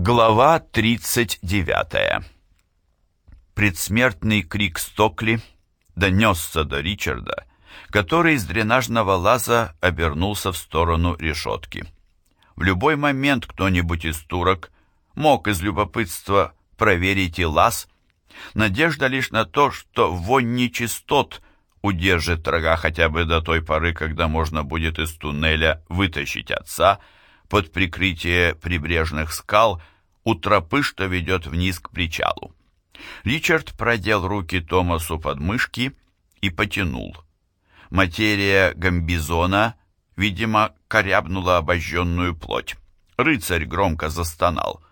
Глава 39. Предсмертный крик Стокли донесся до Ричарда, который из дренажного лаза обернулся в сторону решетки. В любой момент кто-нибудь из турок мог из любопытства проверить и лаз. Надежда лишь на то, что вонь нечистот удержит врага хотя бы до той поры, когда можно будет из туннеля вытащить отца — под прикрытие прибрежных скал у тропы, что ведет вниз к причалу. Ричард продел руки Томасу под мышки и потянул. Материя гамбизона, видимо, корябнула обожженную плоть. Рыцарь громко застонал.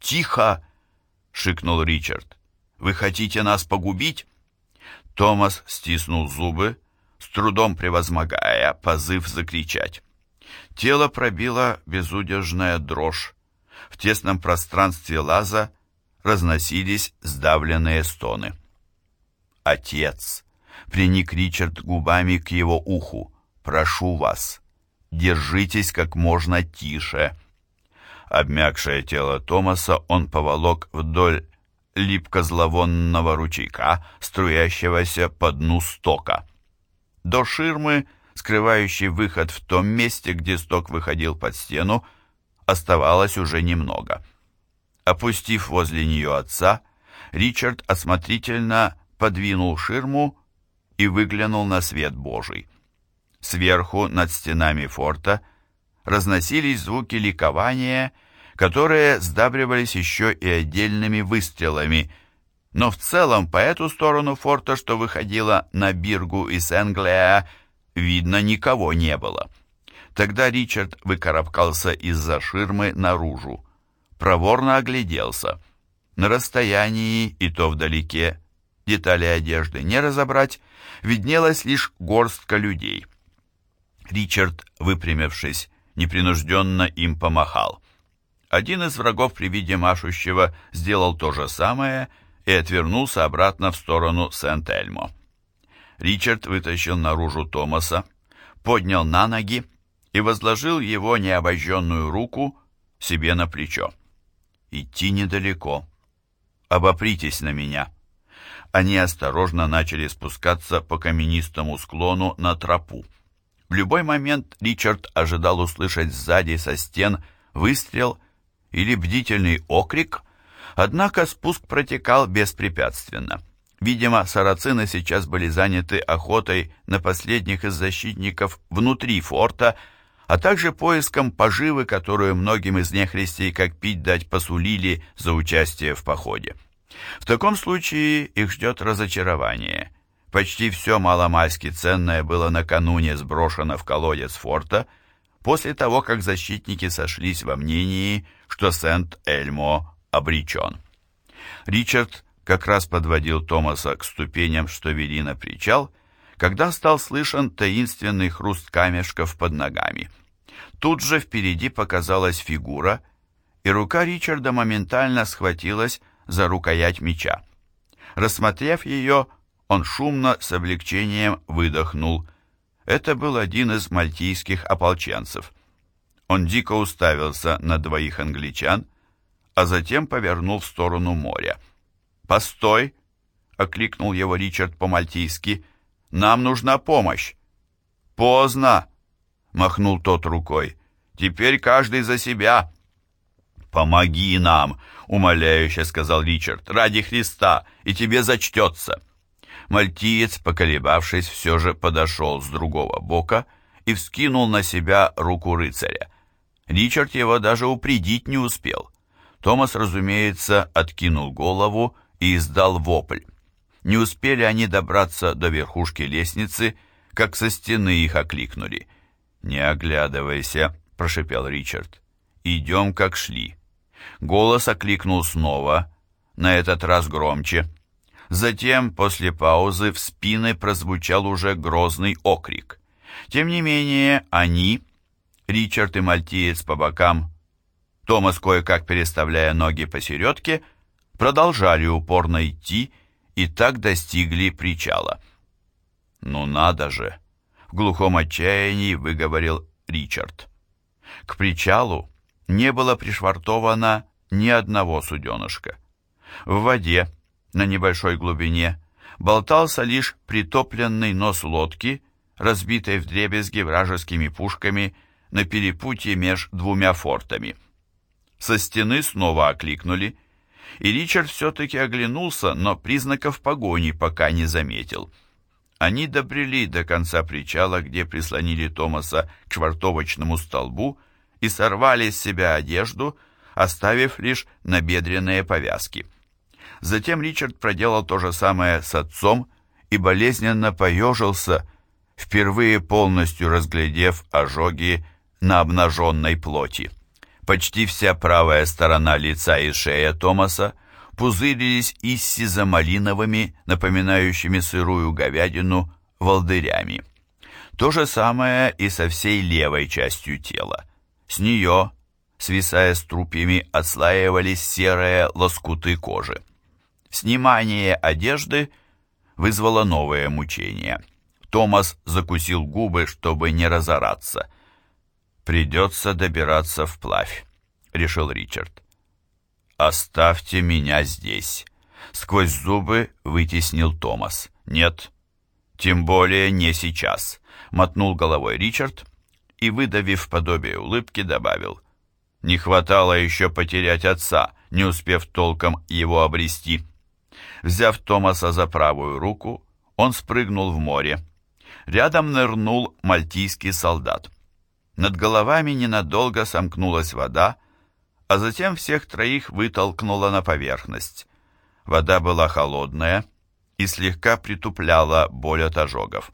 «Тихо!» — шикнул Ричард. «Вы хотите нас погубить?» Томас стиснул зубы, с трудом превозмогая позыв закричать. Тело пробило безудержная дрожь. В тесном пространстве лаза разносились сдавленные стоны. «Отец!» — приник Ричард губами к его уху. «Прошу вас, держитесь как можно тише». Обмякшее тело Томаса он поволок вдоль липко-зловонного ручейка, струящегося по дну стока. До ширмы скрывающей выход в том месте, где сток выходил под стену, оставалось уже немного. Опустив возле нее отца, Ричард осмотрительно подвинул ширму и выглянул на свет Божий. Сверху, над стенами форта, разносились звуки ликования, которые сдабривались еще и отдельными выстрелами, но в целом по эту сторону форта, что выходило на Биргу и Сенглея, Видно, никого не было. Тогда Ричард выкарабкался из-за ширмы наружу. Проворно огляделся. На расстоянии, и то вдалеке, детали одежды не разобрать, виднелась лишь горстка людей. Ричард, выпрямившись, непринужденно им помахал. Один из врагов при виде машущего сделал то же самое и отвернулся обратно в сторону Сент-Эльмо. Ричард вытащил наружу Томаса, поднял на ноги и возложил его необожженную руку себе на плечо. «Идти недалеко. Обопритесь на меня». Они осторожно начали спускаться по каменистому склону на тропу. В любой момент Ричард ожидал услышать сзади со стен выстрел или бдительный окрик, однако спуск протекал беспрепятственно. Видимо, сарацины сейчас были заняты охотой на последних из защитников внутри форта, а также поиском поживы, которую многим из нехристей как пить дать посулили за участие в походе. В таком случае их ждет разочарование. Почти все маломальски ценное было накануне сброшено в колодец форта, после того, как защитники сошлись во мнении, что Сент-Эльмо обречен. Ричард как раз подводил Томаса к ступеням, что вели на причал, когда стал слышен таинственный хруст камешков под ногами. Тут же впереди показалась фигура, и рука Ричарда моментально схватилась за рукоять меча. Рассмотрев ее, он шумно с облегчением выдохнул. Это был один из мальтийских ополченцев. Он дико уставился на двоих англичан, а затем повернул в сторону моря. «Постой!» — окликнул его Ричард по-мальтийски. «Нам нужна помощь!» «Поздно!» — махнул тот рукой. «Теперь каждый за себя!» «Помоги нам!» — умоляюще сказал Ричард. «Ради Христа! И тебе зачтется!» Мальтиец, поколебавшись, все же подошел с другого бока и вскинул на себя руку рыцаря. Ричард его даже упредить не успел. Томас, разумеется, откинул голову и издал вопль. Не успели они добраться до верхушки лестницы, как со стены их окликнули. «Не оглядывайся», — прошепел Ричард. «Идем, как шли». Голос окликнул снова, на этот раз громче. Затем, после паузы, в спины прозвучал уже грозный окрик. Тем не менее, они, Ричард и Мальтиец по бокам, Томас кое-как переставляя ноги посередке, — продолжали упорно идти и так достигли причала. «Ну надо же!» — в глухом отчаянии выговорил Ричард. К причалу не было пришвартовано ни одного суденышка. В воде, на небольшой глубине, болтался лишь притопленный нос лодки, разбитой вдребезги вражескими пушками на перепутье меж двумя фортами. Со стены снова окликнули, и Ричард все-таки оглянулся, но признаков погони пока не заметил. Они добрели до конца причала, где прислонили Томаса к швартовочному столбу и сорвали с себя одежду, оставив лишь набедренные повязки. Затем Ричард проделал то же самое с отцом и болезненно поежился, впервые полностью разглядев ожоги на обнаженной плоти. Почти вся правая сторона лица и шея Томаса пузырились иссизо-малиновыми, напоминающими сырую говядину, волдырями. То же самое и со всей левой частью тела. С нее, свисая струпьями, отслаивались серые лоскуты кожи. Снимание одежды вызвало новое мучение. Томас закусил губы, чтобы не разораться. «Придется добираться вплавь», — решил Ричард. «Оставьте меня здесь», — сквозь зубы вытеснил Томас. «Нет, тем более не сейчас», — мотнул головой Ричард и, выдавив подобие улыбки, добавил. «Не хватало еще потерять отца, не успев толком его обрести». Взяв Томаса за правую руку, он спрыгнул в море. Рядом нырнул мальтийский солдат. Над головами ненадолго сомкнулась вода, а затем всех троих вытолкнула на поверхность. Вода была холодная и слегка притупляла боль от ожогов.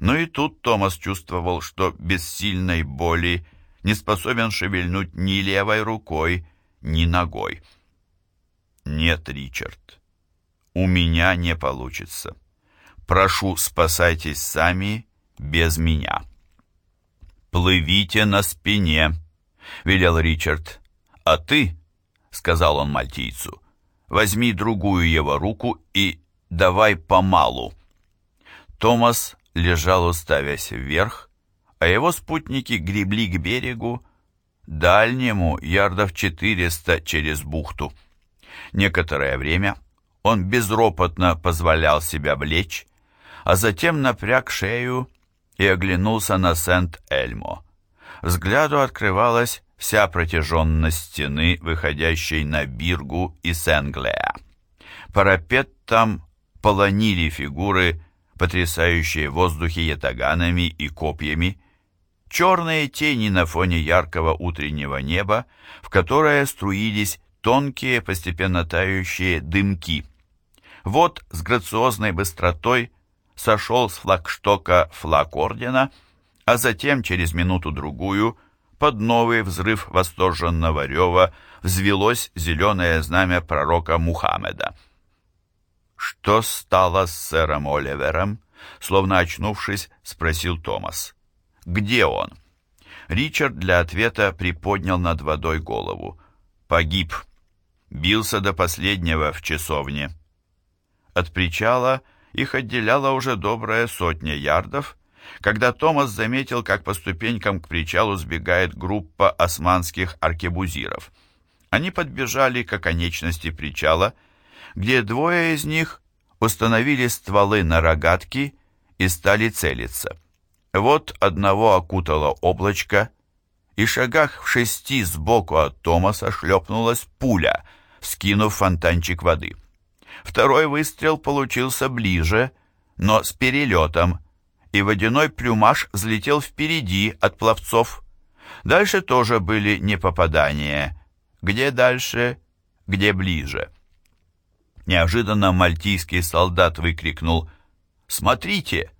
Но и тут Томас чувствовал, что без сильной боли не способен шевельнуть ни левой рукой, ни ногой. «Нет, Ричард, у меня не получится. Прошу, спасайтесь сами без меня». «Плывите на спине», — велел Ричард. «А ты», — сказал он мальтийцу, — «возьми другую его руку и давай помалу». Томас лежал, уставясь вверх, а его спутники гребли к берегу, дальнему, ярдов четыреста через бухту. Некоторое время он безропотно позволял себя влечь, а затем напряг шею и оглянулся на Сент-Эльмо. Взгляду открывалась вся протяженность стены, выходящей на Биргу и Сенглея. Парапет там полонили фигуры, потрясающие в воздухе ятаганами и копьями, черные тени на фоне яркого утреннего неба, в которое струились тонкие, постепенно тающие дымки. Вот с грациозной быстротой сошел с флагштока флаг ордена, а затем через минуту-другую под новый взрыв восторженного рева взвелось зеленое знамя пророка Мухаммеда. «Что стало с сэром Оливером?» Словно очнувшись, спросил Томас. «Где он?» Ричард для ответа приподнял над водой голову. «Погиб. Бился до последнего в часовне». От причала их отделяла уже добрая сотня ярдов, когда Томас заметил, как по ступенькам к причалу сбегает группа османских аркебузиров. Они подбежали к оконечности причала, где двое из них установили стволы на рогатки и стали целиться. Вот одного окутало облачко, и шагах в шести сбоку от Томаса шлепнулась пуля, скинув фонтанчик воды. Второй выстрел получился ближе, но с перелетом, и водяной плюмаж взлетел впереди от пловцов. Дальше тоже были непопадания. Где дальше, где ближе. Неожиданно мальтийский солдат выкрикнул «Смотрите!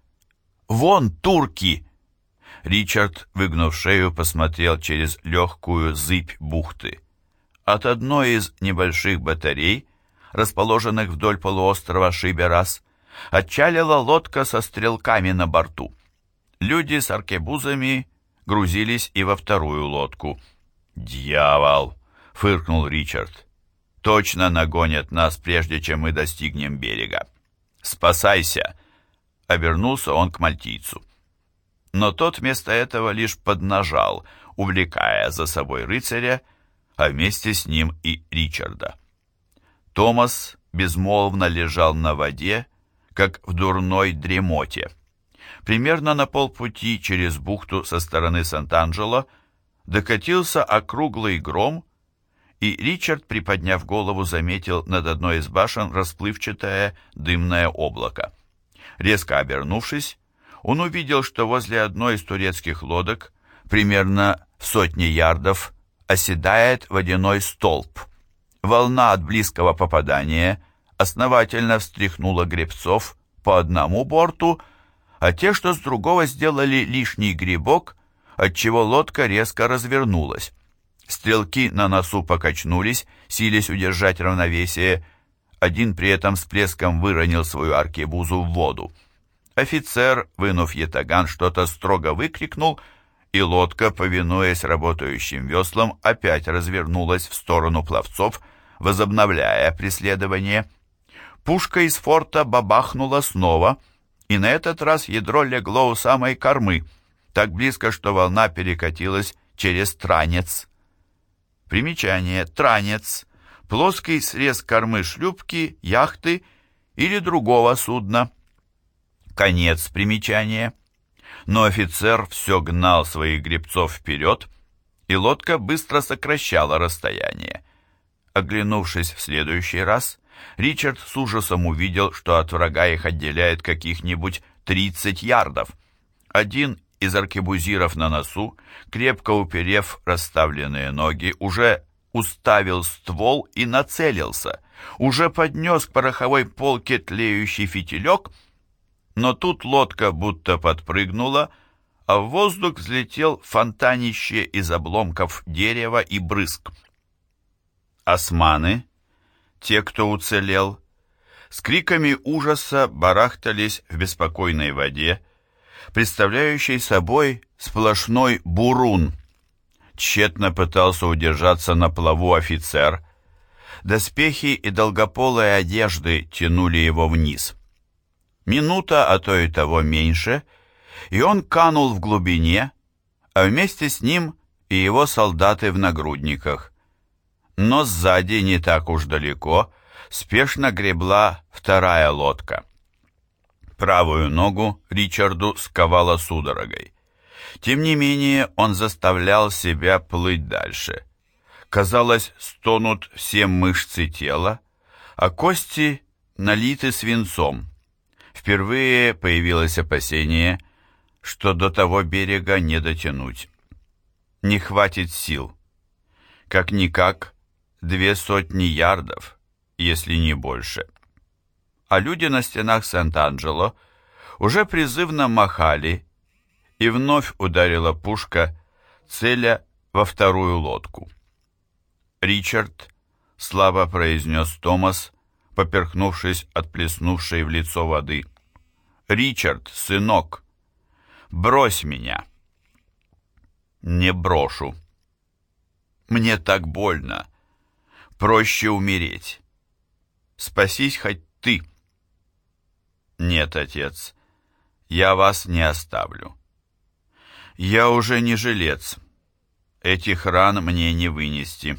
Вон турки!» Ричард, выгнув шею, посмотрел через легкую зыбь бухты. От одной из небольших батарей расположенных вдоль полуострова Шиберас, отчалила лодка со стрелками на борту. Люди с аркебузами грузились и во вторую лодку. «Дьявол!» — фыркнул Ричард. «Точно нагонят нас, прежде чем мы достигнем берега. Спасайся!» — обернулся он к мальтийцу. Но тот вместо этого лишь поднажал, увлекая за собой рыцаря, а вместе с ним и Ричарда. Томас безмолвно лежал на воде, как в дурной дремоте. Примерно на полпути через бухту со стороны Сант-Анджело докатился округлый гром, и Ричард, приподняв голову, заметил над одной из башен расплывчатое дымное облако. Резко обернувшись, он увидел, что возле одной из турецких лодок, примерно в сотне ярдов, оседает водяной столб. Волна от близкого попадания основательно встряхнула гребцов по одному борту, а те, что с другого сделали лишний грибок, отчего лодка резко развернулась. Стрелки на носу покачнулись, силясь удержать равновесие. Один при этом с плеском выронил свою аркебузу в воду. Офицер, вынув ятаган, что-то строго выкрикнул, и лодка, повинуясь работающим веслам, опять развернулась в сторону пловцов, возобновляя преследование. Пушка из форта бабахнула снова, и на этот раз ядро легло у самой кормы, так близко, что волна перекатилась через транец. Примечание. Транец. Плоский срез кормы шлюпки, яхты или другого судна. Конец примечания. Но офицер все гнал своих гребцов вперед, и лодка быстро сокращала расстояние. Оглянувшись в следующий раз, Ричард с ужасом увидел, что от врага их отделяет каких-нибудь 30 ярдов. Один из аркебузиров на носу, крепко уперев расставленные ноги, уже уставил ствол и нацелился, уже поднес к пороховой полке тлеющий фитилек, но тут лодка будто подпрыгнула, а в воздух взлетел фонтанище из обломков дерева и брызг. Османы, те, кто уцелел, с криками ужаса барахтались в беспокойной воде, представляющей собой сплошной бурун. Тщетно пытался удержаться на плаву офицер. Доспехи и долгополые одежды тянули его вниз. Минута, а то и того меньше, и он канул в глубине, а вместе с ним и его солдаты в нагрудниках но сзади, не так уж далеко, спешно гребла вторая лодка. Правую ногу Ричарду сковала судорогой. Тем не менее, он заставлял себя плыть дальше. Казалось, стонут все мышцы тела, а кости налиты свинцом. Впервые появилось опасение, что до того берега не дотянуть. Не хватит сил. Как-никак, две сотни ярдов, если не больше. А люди на стенах Сент-Анджело уже призывно махали, и вновь ударила пушка, целя во вторую лодку. Ричард слабо произнес Томас, поперхнувшись от плеснувшей в лицо воды. «Ричард, сынок, брось меня!» «Не брошу. Мне так больно проще умереть. Спасись хоть ты. Нет, отец, я вас не оставлю. Я уже не жилец. Этих ран мне не вынести.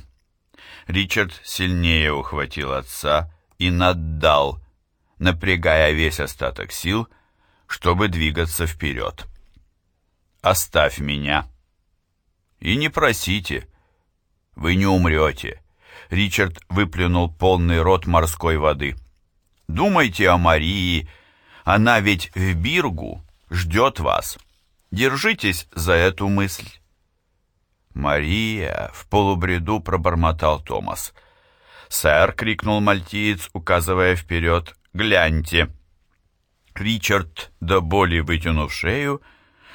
Ричард сильнее ухватил отца и наддал, напрягая весь остаток сил, чтобы двигаться вперед. «Оставь меня!» «И не просите, вы не умрете!» Ричард выплюнул полный рот морской воды. «Думайте о Марии, она ведь в Биргу, ждет вас. Держитесь за эту мысль». «Мария!» — в полубреду пробормотал Томас. «Сэр!» — крикнул мальтиец, указывая вперед. «Гляньте!» Ричард, до боли вытянув шею,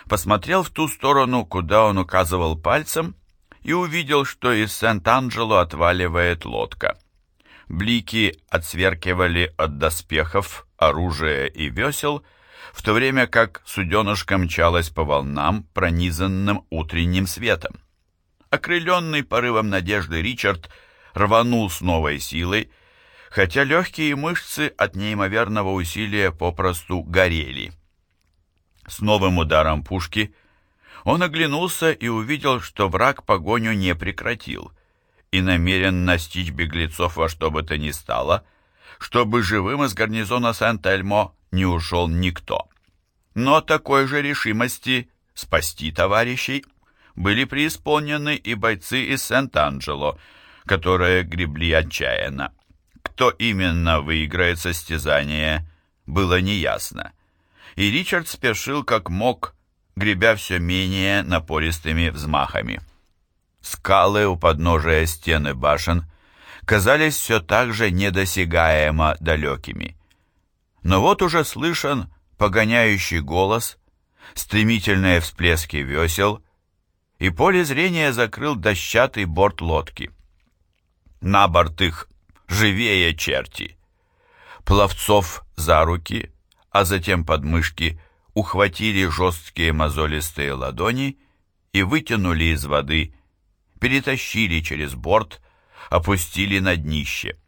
посмотрел в ту сторону, куда он указывал пальцем, и увидел, что из Сент-Анджело отваливает лодка. Блики отсверкивали от доспехов, оружия и весел, в то время как суденышко мчалось по волнам, пронизанным утренним светом. Окрыленный порывом надежды Ричард рванул с новой силой, хотя легкие мышцы от неимоверного усилия попросту горели. С новым ударом пушки он оглянулся и увидел, что враг погоню не прекратил, и намерен настичь беглецов во что бы то ни стало, чтобы живым из гарнизона Сент-Эльмо не ушел никто. Но такой же решимости спасти товарищей были преисполнены и бойцы из Сент-Анджело, которые гребли отчаянно. Кто именно выиграет состязание, было неясно. И Ричард спешил как мог, гребя все менее напористыми взмахами. Скалы у подножия стены башен казались все так же недосягаемо далекими. Но вот уже слышен погоняющий голос, стремительные всплески весел, и поле зрения закрыл дощатый борт лодки. На борт их живее черти. Пловцов за руки, а затем под мышки ухватили жесткие мозолистые ладони и вытянули из воды, перетащили через борт, опустили на днище.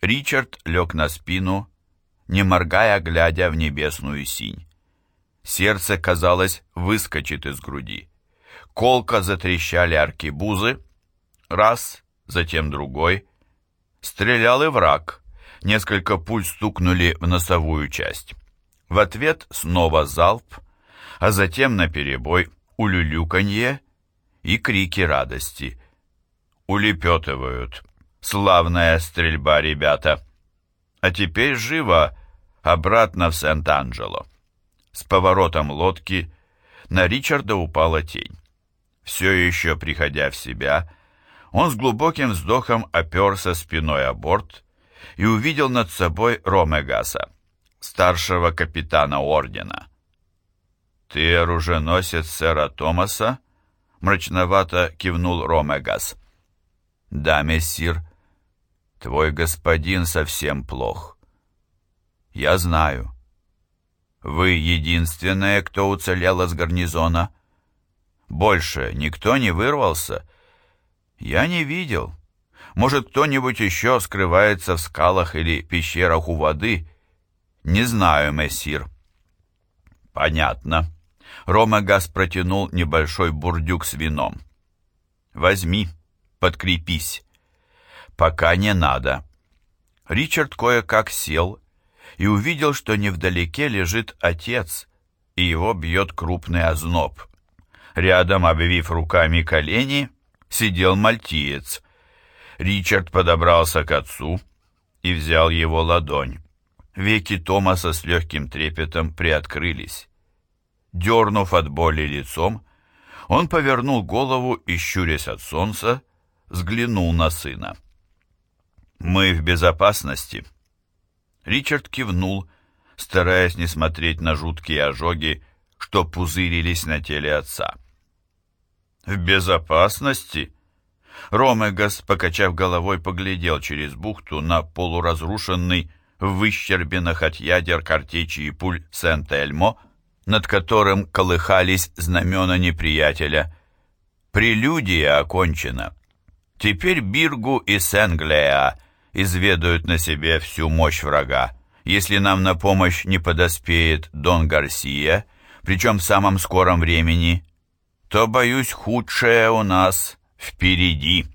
Ричард лег на спину, не моргая, глядя в небесную синь. Сердце, казалось, выскочит из груди. Колко затрещали аркебузы. Раз, затем другой. Стрелял и враг. Несколько пуль стукнули в носовую часть. В ответ снова залп, а затем наперебой улюлюканье и крики радости. Улепетывают. Славная стрельба, ребята. А теперь живо обратно в Сент-Анджело. С поворотом лодки на Ричарда упала тень. Все еще приходя в себя, он с глубоким вздохом оперся спиной о борт и увидел над собой Ромегаса, старшего капитана ордена. «Ты оруженосец сэра Томаса?» — мрачновато кивнул Ромегас. «Да, мессир, твой господин совсем плох. Я знаю. Вы единственная, кто уцелел из гарнизона?» Больше никто не вырвался. Я не видел. Может, кто-нибудь еще скрывается в скалах или пещерах у воды? Не знаю, мессир. Понятно. Ромагас протянул небольшой бурдюк с вином. Возьми, подкрепись. Пока не надо. Ричард кое-как сел и увидел, что невдалеке лежит отец, и его бьет крупный озноб. Рядом, обвив руками колени, сидел мальтиец. Ричард подобрался к отцу и взял его ладонь. Веки Томаса с легким трепетом приоткрылись. Дернув от боли лицом, он повернул голову и, щурясь от солнца, взглянул на сына. «Мы в безопасности?» Ричард кивнул, стараясь не смотреть на жуткие ожоги, что пузырились на теле отца. «В безопасности?» Ромегас, покачав головой, поглядел через бухту на полуразрушенный в выщербинах от ядер картечи и пуль Сент-Эльмо, над которым колыхались знамена неприятеля. Прелюдия окончена. Теперь Биргу и Сенглея изведают на себе всю мощь врага. Если нам на помощь не подоспеет Дон Гарсия, причем в самом скором времени, то, боюсь, худшее у нас впереди».